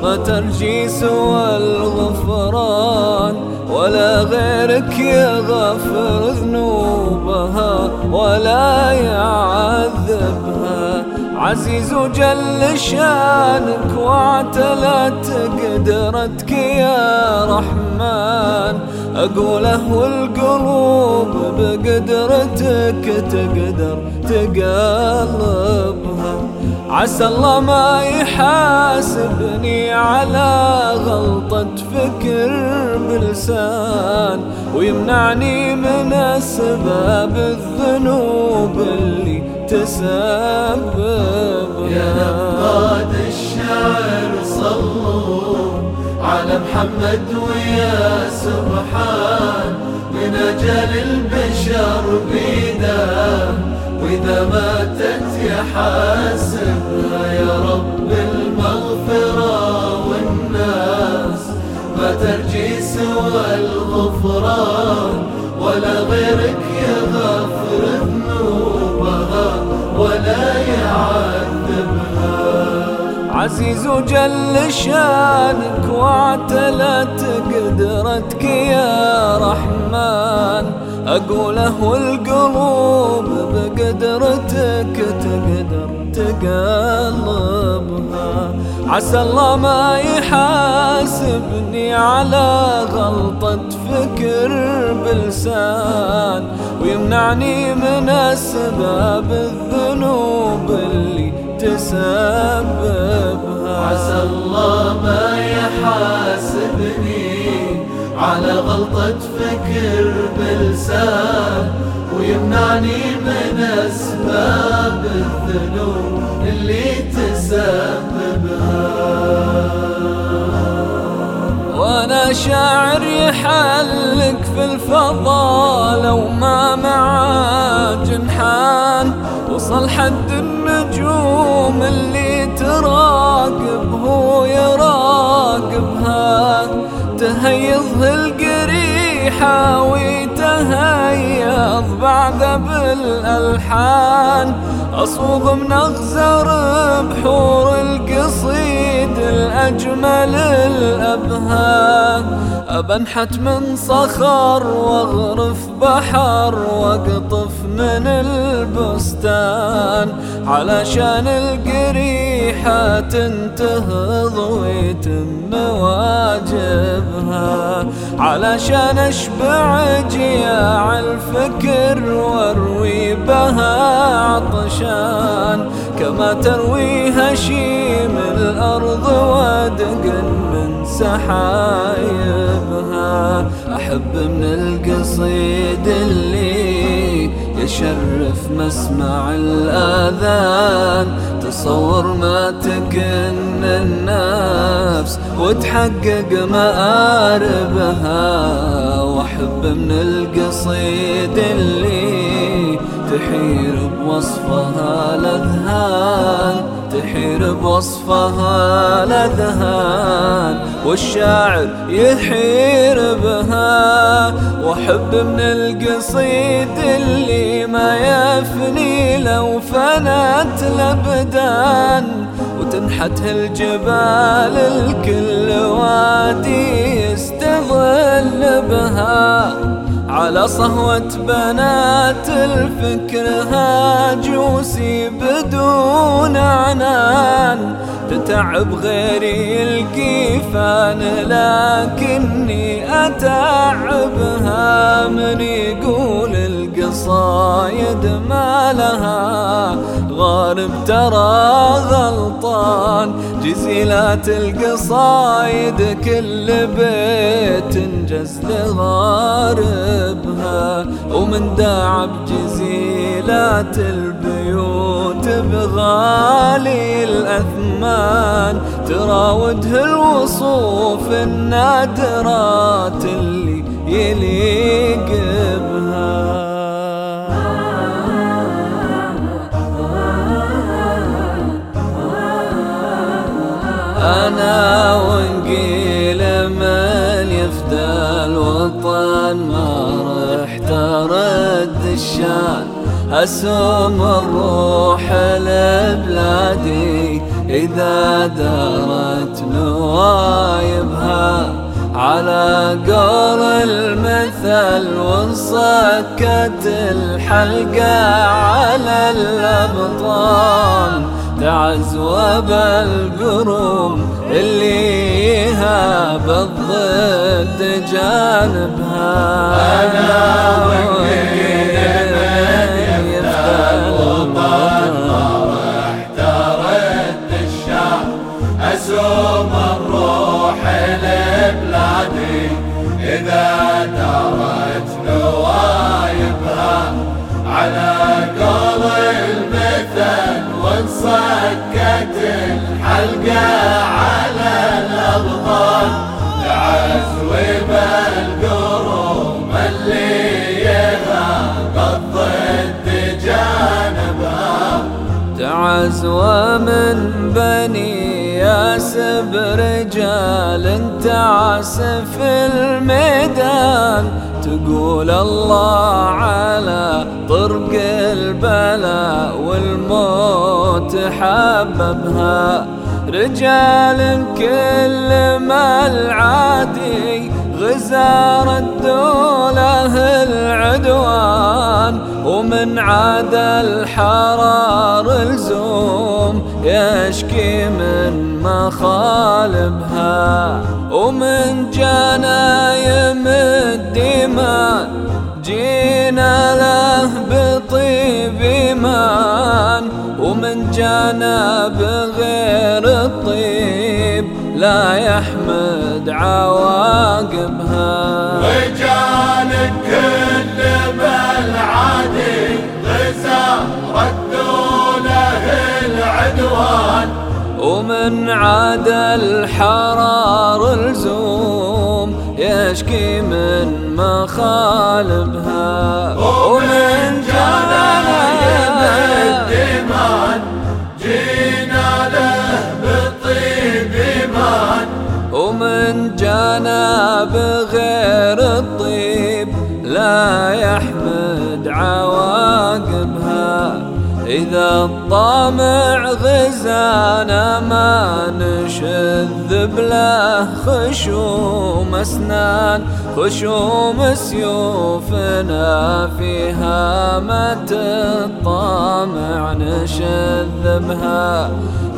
والناس ما ترجي سوى الغفران ولا غيرك يغفر ذنوبها ولا يعذبها. عزيز جل شانك واعتلت قدرتك يا رحمن. أقوله والقلوب بقدرتك تقدر تقلبها عسى الله ما يحاسبني على غلطة فكر بلسان ويمنعني من أسباب الذنوب اللي تسبب. يا نقاد الشعر صلوا على محمد ويا سبحان من أجل البشر بيده وإذا ماتت يحاسبها يا رب المغفرة والناس ما ترجي سوى الغفران ولا غيرك يغفر ذنوبها ولا يعذبها. عزيز جل شأنك واعتلت قدرتك يا رحمن أقوله القلوب بقدرتك تقدر تقلبها. عسى الله ما يحاسبني على غلطة فكر بلسان ويمنعني من أسباب الذنوب اللي تسببها. عسى الله ما يحاسبني على غلطة فكر بلسان ويمنعني من أسباب الذنوب اللي تسببها. وأنا شاعر يحلق في الفضاء لو ما معاه جنحان وصل حد النجوم اللي تراقب هو يراقبها. تهيض القريحة ويتهيض بعد بالألحان. أصوغ من أغزر بحور القصيد الأجمل الأبهان. أبنحت من صخر وأغرف بحر وأقطف من البستان. علشان القريحة تنتهض ويتم واجبها. علشان أشبع جياع الفكر وأروي بها عطشان. كما تروي هشيم الأرض ودقن من سحايبها. أحب من القصيد اللي يشرف مسمع الآذان. تصور ما تكن النفس وتحقق مآربها وأحب من القصيد اللي تحير بوصفها لذهان تحير بوصفها لذهان والشاعر يحير بها. واحب من القصيد اللي ما يفني لو فنت لبدان. وتنحت الجبال الكل وادي يستظل بها. على صهوة بنات الفكر هاجوسي بدون عنان. تتعب غيري الكيفان لكني أتعبها. من يقول القصايد ما لها. غارب ترى غلطان. جزيلات القصايد كل بيت انجز لغاربها. ومن داعب جزيلات البيوت بغالي الأثمان. تراودها الوصوف النادرات اللي يليق اسوم الروح لبلادي إذا دارت نوايبها على قول المثل وانصكت الحلقة على الأبطال تعزوب القروم اللي هاب الضد جانبها. أنا وكيل إذا دارت نوايبها على قول المثل وانصكت الحلقة على الأبطال. لعزو بالقروم اللي يغاب الضد جانبها تعزوى من بني ياسب رجال تعسف الميدان. تقول الله على طرق البلاء والموت حببها. رجال كل ما العادي غزار الدولة العدوان ومن عاد الحرار الزوم يشكي من مخالبها ومن جنايم الدماء جينا له بطيب إيمان ومن جانا بغير الطيب لا يحمد عواقبها. رجال العدوان ومن عاد الحرار الزوم يشكي من مخالبها. ومن جنايم الدمان جينا له بطيب إيمان. ومن جانا بغير الطيب لا يحمد عواقبها. إذا الطامع غزانا ما نشذ بله خشوم أسنان خشوم سيوفنا في هامة الطامع نشذ بها.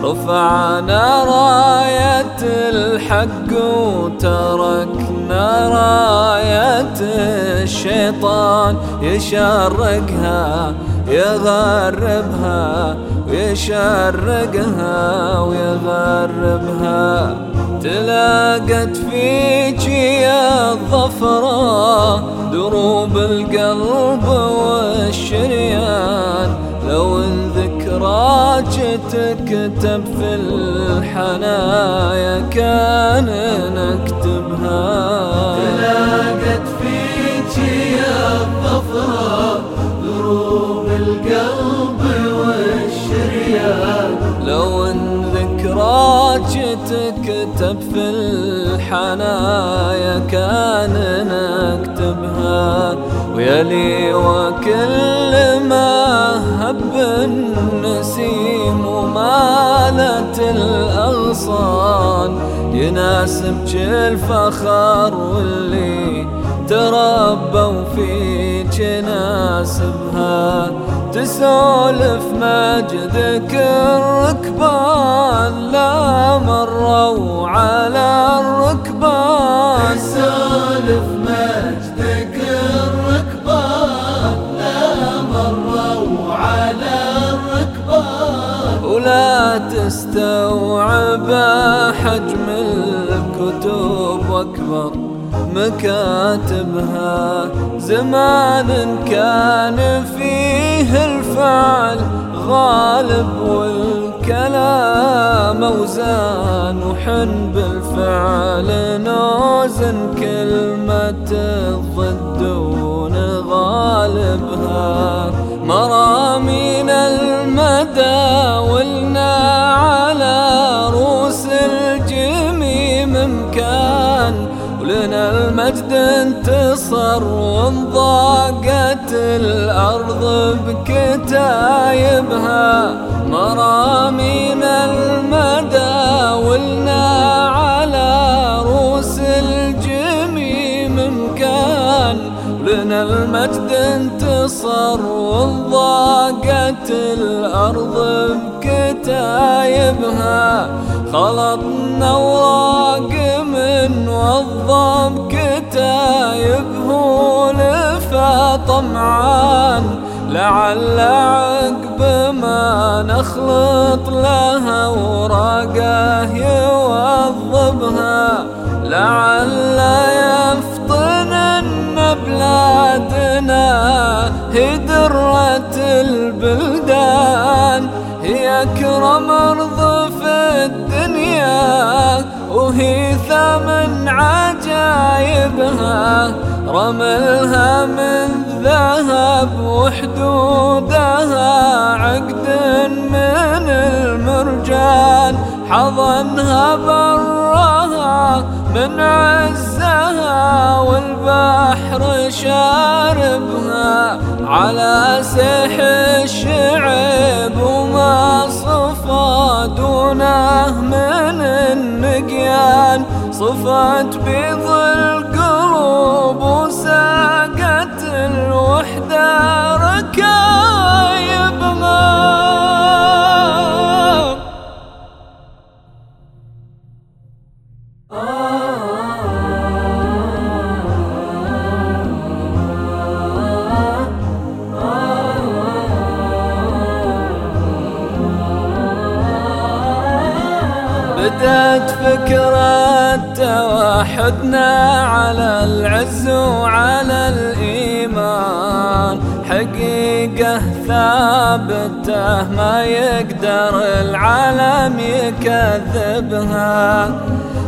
رفعنا راية الحق وتركنا راية الشيطان يشرقها يغربها ويشرقها ويغربها. تلاقت فيك يا الظفرة دروب القلب والشريان. لو إن ذكراك تكتب في الحنايا كان نكتبها. تكتب في الحنايا كان نكتبها. ويلي وكل ما هب النسيم ومالت الأغصان يناسبك الفخر واللي تربوا فيك ناسبها تسولف مجدك الركبان لا مروا على الركبان سالف مجدك الركبان لا مروا على الركبان ولا تستوعب حجم الكتب وأكبر مكاتبها. زمان كان فيه الفعل غالب والكلام أوزان وحن بالفعل نوزن كلمة الضد ونغالبها مرامين المدى ولنا انتصر وانضاقت الأرض بكتايبها. مرامين المدى ولنا على روس الجميم كان لنا المجد انتصر وانضاقت الأرض بكتايبها. خلطنا اوراق من وظم كتايبه لفا طمعان لعل عقب ما نخلط لها وراقه يوظبها. لعل يفطن بلادنا هدرة البلدان. هي أكرم أرض وهي ثمن عجايبها رملها من ذهب وحدودها عقد من المرجان حضنها برها من عزها والبحر شاربها على سح الشعب وما صفى دونه من النقيان. صفت بيض القلوب وساقت الوحدة. فكرة توحدنا على العز وعلى الإيمان. حقيقة ثابتة ما يقدر العالم يكذبها.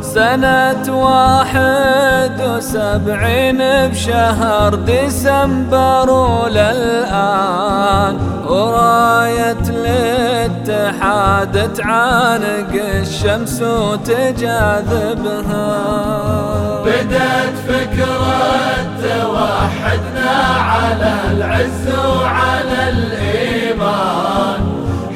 سنة واحد وسبعين بشهر ديسمبر وللآن وراية الاتحاد تعانق الشمس وتجاذبها. بدأت فكرة توحدنا على العز وعلى الإيمان.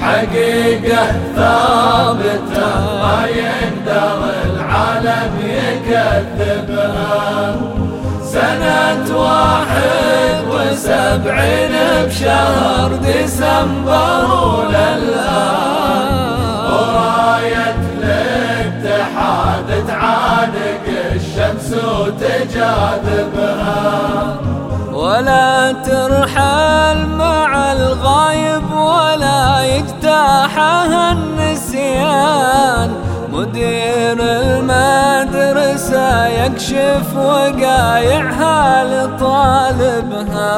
حقيقة ثابتة ما يقدر العالم يكذبها. سنة واحد وسبعين بشهر ديسمبر وللآن. وراية الاتحاد تعانق الشمس وتجاذبها. ولا ترحل مع الغايب ولا يجتاحها النسيان. مدير المدرسة يكشف وقايعها لطالبها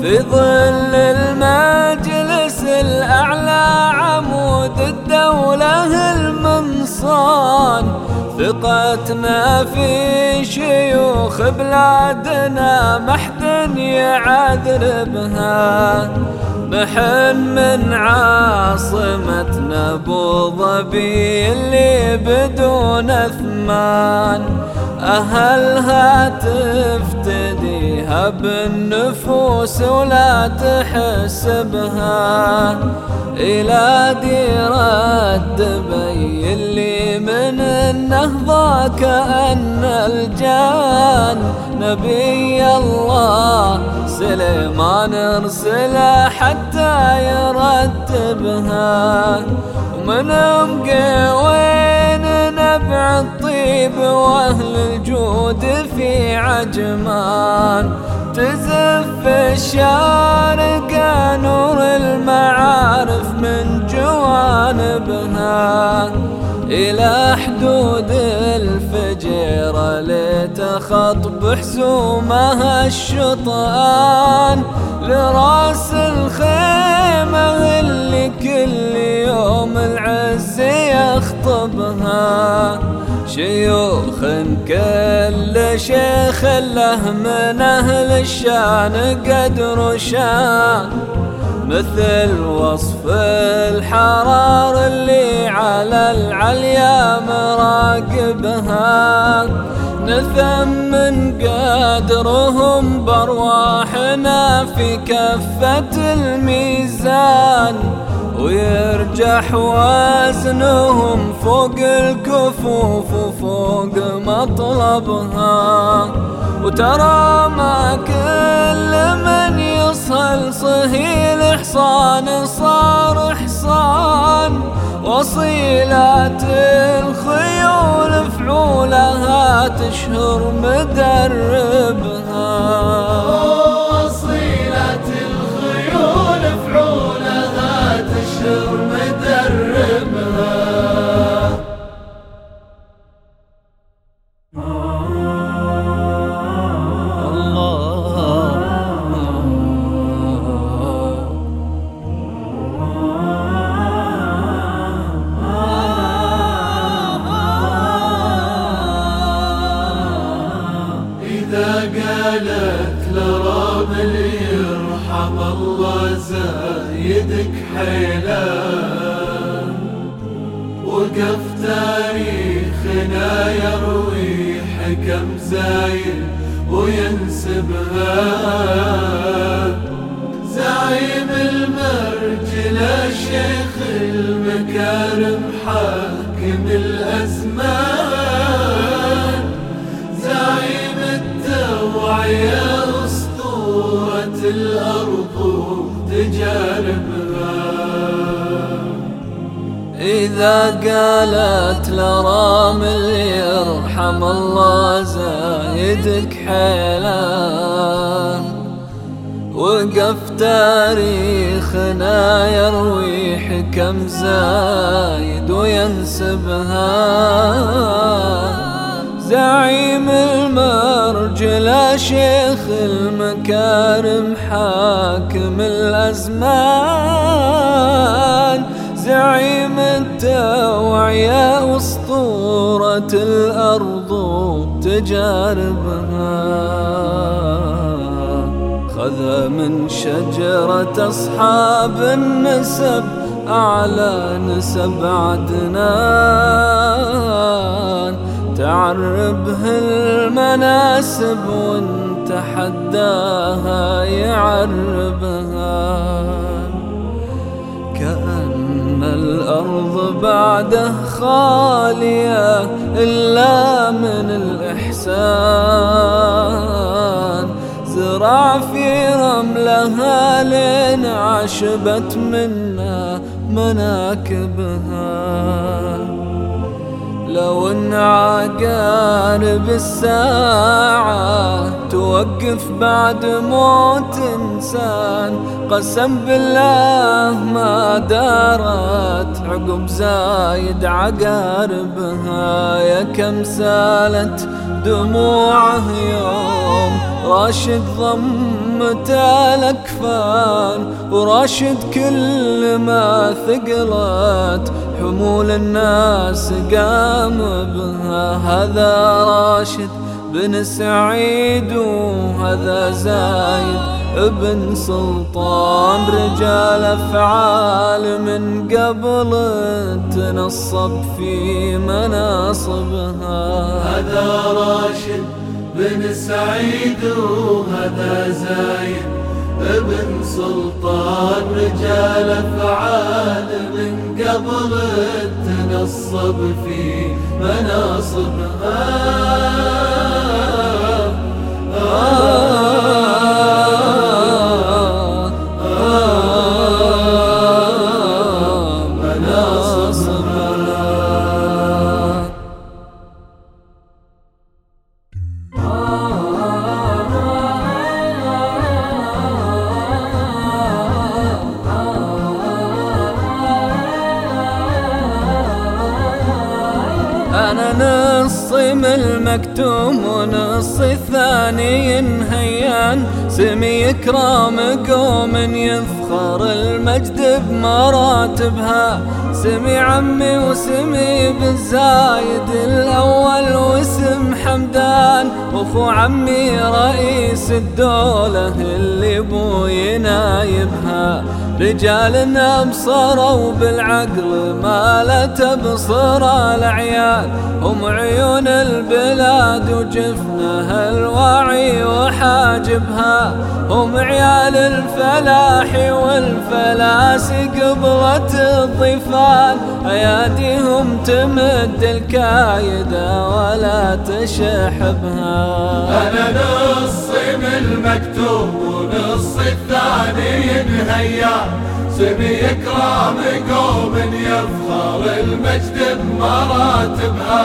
في ظل المجلس الأعلى عمود الدولة المنصان ثقتنا في شيوخ بلادنا محد يعذربها. محن من عاصمتنا أبو ظبي اللي بدون أثمان. أهلها تفتديها بالنفوس ولا تحسبها. إلى ديرة دبي اللي من النهضة كأن الجان نبي الله. سليمان أرسله حتى يرتبها. ومن مقوين نبع الطيب وأهل الجود في عجمان؟ تزف الشارقة نور المعارف من جوانبها. إلى حدود الفجيرة لتخط بحسومها الشطآن لرأس الخيمة اللي كل يوم العز يخطبها. شيوخ كل شيخ له من أهل الشان قدر شان. مثل وصف الحرار اللي على العليا مراقبها. نثمن قدرهم بأرواحنا في كفة الميزان. ويرجح وزنهم فوق الكفوف وفوق مطلبها. وترى ما كل من يصل صهيل حصان صار حصان وصيلات الخيول فعولها تشهر مدربها. وينسبها زعيم المرجلة شيخ المكارم حاكم الأزمان. يا أسطورة الأرض تجاربها إذا قالت لرامل يرحم الله زايدك حيلان وقف تاريخنا يروي حكم زايد وينسبها. زعيم المرجلة شيخ المكارم حاكم الأزمان. زعيم التوعية أسطورة الأرض تجاربها خذ من شجرة أصحاب النسب أعلى نسب عدنان. تعربه المناسب وانت حداها يعربها. كأن الأرض بعده خالية إلا الإحسان زرع في رملها لين عشبت منا مناكبها. لو إن عقارب الساعة توقف بعد موت إنسان قسم بالله ما دارت عقب زايد عقاربها. يا كم سالت دموعه يوم. راشد ضمت الأكفان وراشد كل ما ثقلت. حمول الناس قام بها. هذا راشد بن سعيد وهذا زايد. ابن سلطان رجال أفعال من قبل تنصب في مناصبها. هذا راشد بن سعيد وهذا زايد ابن سلطان رجال أفعال من قبل تنصب في مناصبها. أنا من المكتوم ونص الثاني هيان. سمي إكرام قوم يفخر المجد بمراتبها. سمي عمي وسمي بن زايد الأول واسم حمدان. وفو عمي رئيس الدولة اللي بوي نايبها. رجالنا بصروا بالعقل ما لا تبصر العيال هم عيون البلاد وجفنها الواعي وحاجبها. هم عيال الفلاح والفلاس قبلة الضفان. أياديهم تمد الكايدة ولا تشحبها. أنا نصي من المكتوب ونص الثاني نهيا سمي إكرام قوم يفخر المجد بمراتبها.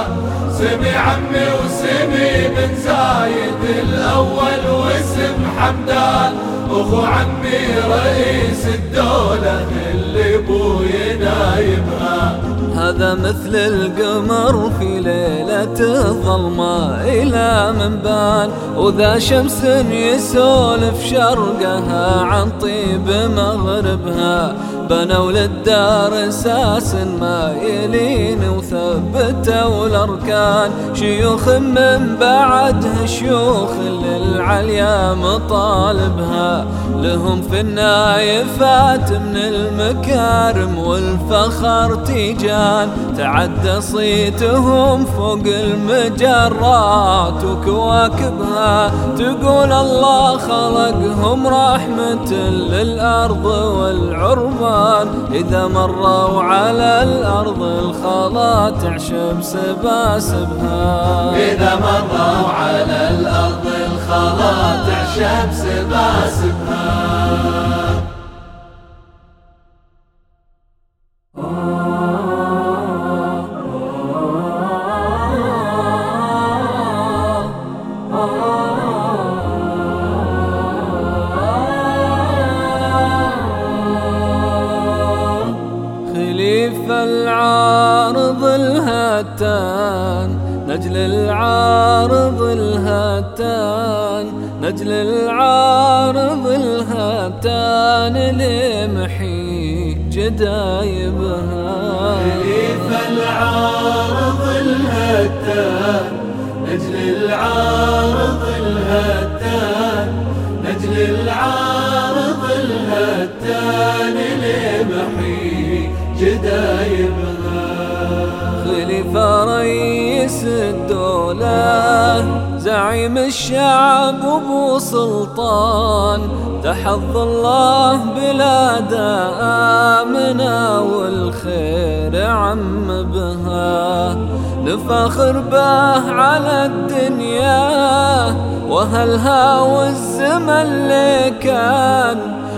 سمي عمي وسمي بن زايد الأول واسم حمدان. أخو عمي رئيس الدولة اللي بوي نايبها. هذا مثل القمر في ليلة الظلمة إلى من بان وذا شمس يسولف شرقها عن طيب مغربها. بنوا للدار أساس ما يلين وثبتوا الاركان شيوخ من بعده شيوخ للعليا مطالبها. لهم في النايفات من المكارم والفخر تيجان. تعدى صيتهم فوق المجرات وكواكبها. تقول الله خلقهم رحمة للأرض والعربان. إذا مروا على الأرض الخلا تعشب سباسبها إذا مروا على الأرض الخلا تعشب سباسبها الهتان نجل العارض الهتان نجل العارض الهتان لمحي جدايبها خليف العارض الهتان نجل العارض الهتان زعيم الشعب أبو سلطان. تحظ الله بلاده آمنا والخير عم بها. نفخر به على الدنيا وهلها والزمن اللي كان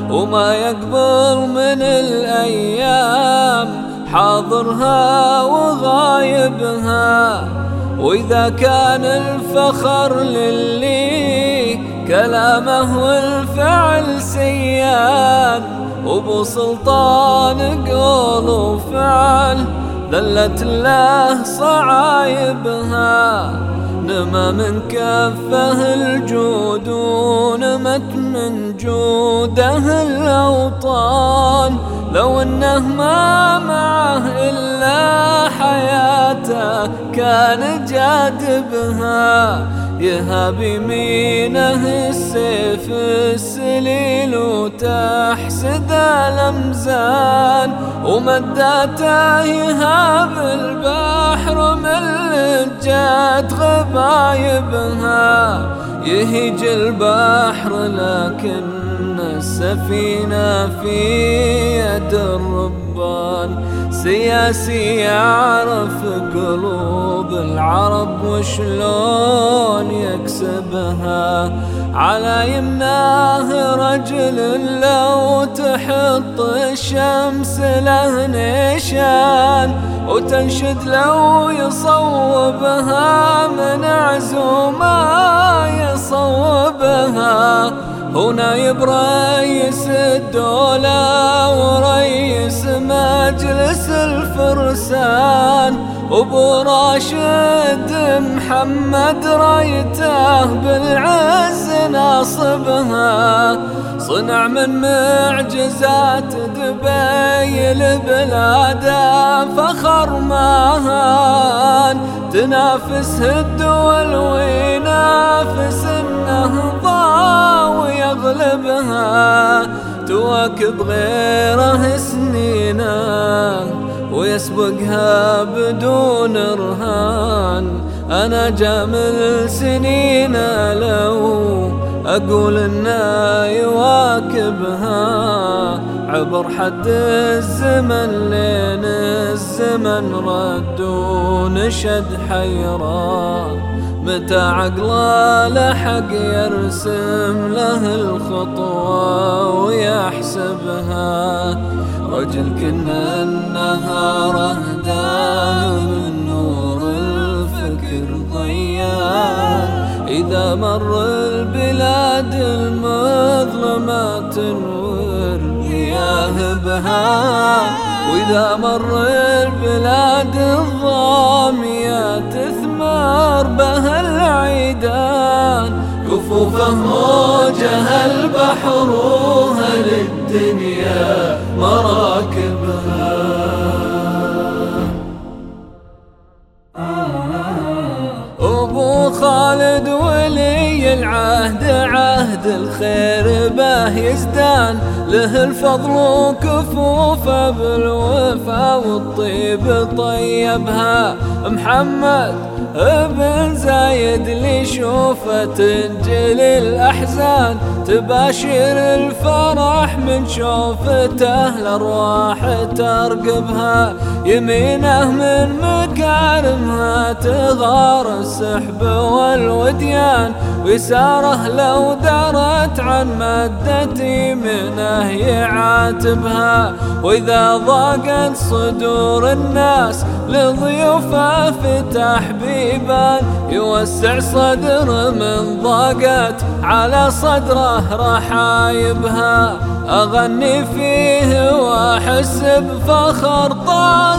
وما يقبل من الأيام حاضرها وغايبها. وإذا كان الفخر للي كلامه والفعل سيان وبو سلطان قول وفعل ذلت له صعايبها. نما من كفه الجود ونمت من جوده الأوطان. لو أنه ما معه إلا حياته كان جادبها يهاب يمينه السيف السليل وتحسد الأمزان ومداته يهاب البحر لجات غبايبها يهيج البحر لكن السفينة في يد الربان سياسي يعرف قلوب العرب وشلون يكسبها. على يمناه رجل لو تحط الشمس له نشان وتنشد لو يصوبها من عزومه يصوبها. هنا رئيس الدولة ورئيس مجلس الفرسان. أبو راشد محمد رأيته بالعز ناصبها. صنع من معجزات دبي البلاد فخر ماهان تنافس الدول وينافس النهضة ويغلبها تواكب غيره سنينا ويسبقها بدون رهان. أنا جامل سنينا لو أقول إنه يواكبها. عبر حد الزمن لين الزمن رد ونشد حيران. متى عقله لحق يرسم له الخطوة ويحسبها؟ رجل كنا النهار أهداه من نور الفكر ضيان إذا مر البلاد المظلمة تنور مياه بها. وإذا مر البلاد الظامية تثمر بها العيدان كفوفه موجها البحر وهل الدنيا مراكبها. خالد ولي العهد عهد الخير به يزدان. له الفضل وكفوفه بالوفا والطيب طيبها. محمد ابن زايد اللي شوفه تنجل الأحزان تباشر الفرح من شوفته الأرواح ترقبها. يمينه من مكارمها تغار السحب والوديان. ويساره لو درت عن مدة يمينه يعاتبها. وإذا ضاقت صدور الناس لضيوفه فتح بيبان يوسع صدر من ضاقت. على صدره رحايبها أغني فيه وأحس بفخر وأنا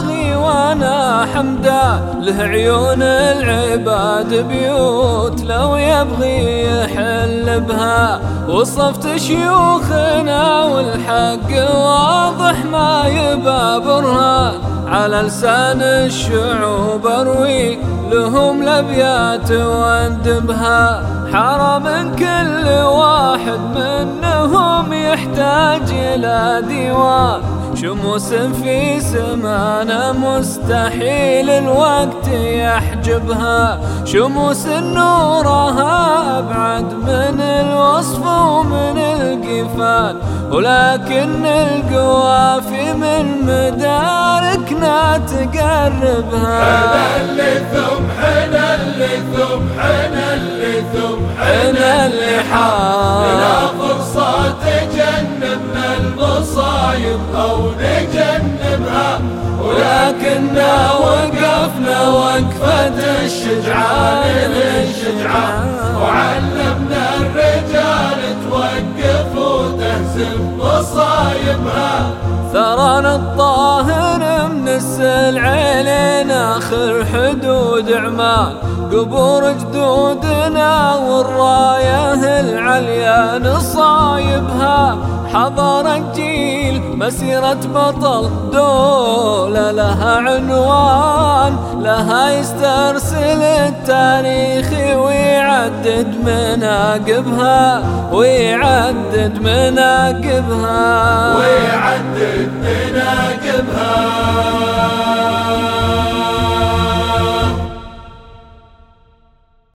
حمدا له عيون العباد بيوت لو يبغي يحل بها وصفت شيوخنا والحق واضح ما يبى على لسان الشعوب أروي لهم لبيات واندبها حرام كل واحد منهم يحتاج إلى ديوان. شموس في سمانة مستحيل الوقت يحجبها. شموس نورها أبعد من الوصف ومن القفال ولكن القوافي من مداركنا تقربها. حنا اللي ثم حنا اللي ثم حنا اللي ثم حنا اللي حار فرصة تجنبنا المصايب أو نجنبها ولكننا وقفنا وقفة الشجعان للشجعان وعلمنا الرجال توقف وتهزم مصايبها. ثرانا الطاهر من السلعين آخر حدود عمان قبور جدودنا والراية العليا نصايبها. حضر الجيل مسيرة بطل دولة لها عنوان لها يسترسل التاريخ ويعدد مناقبها ويعدد مناقبها. ويعدد مناقبها.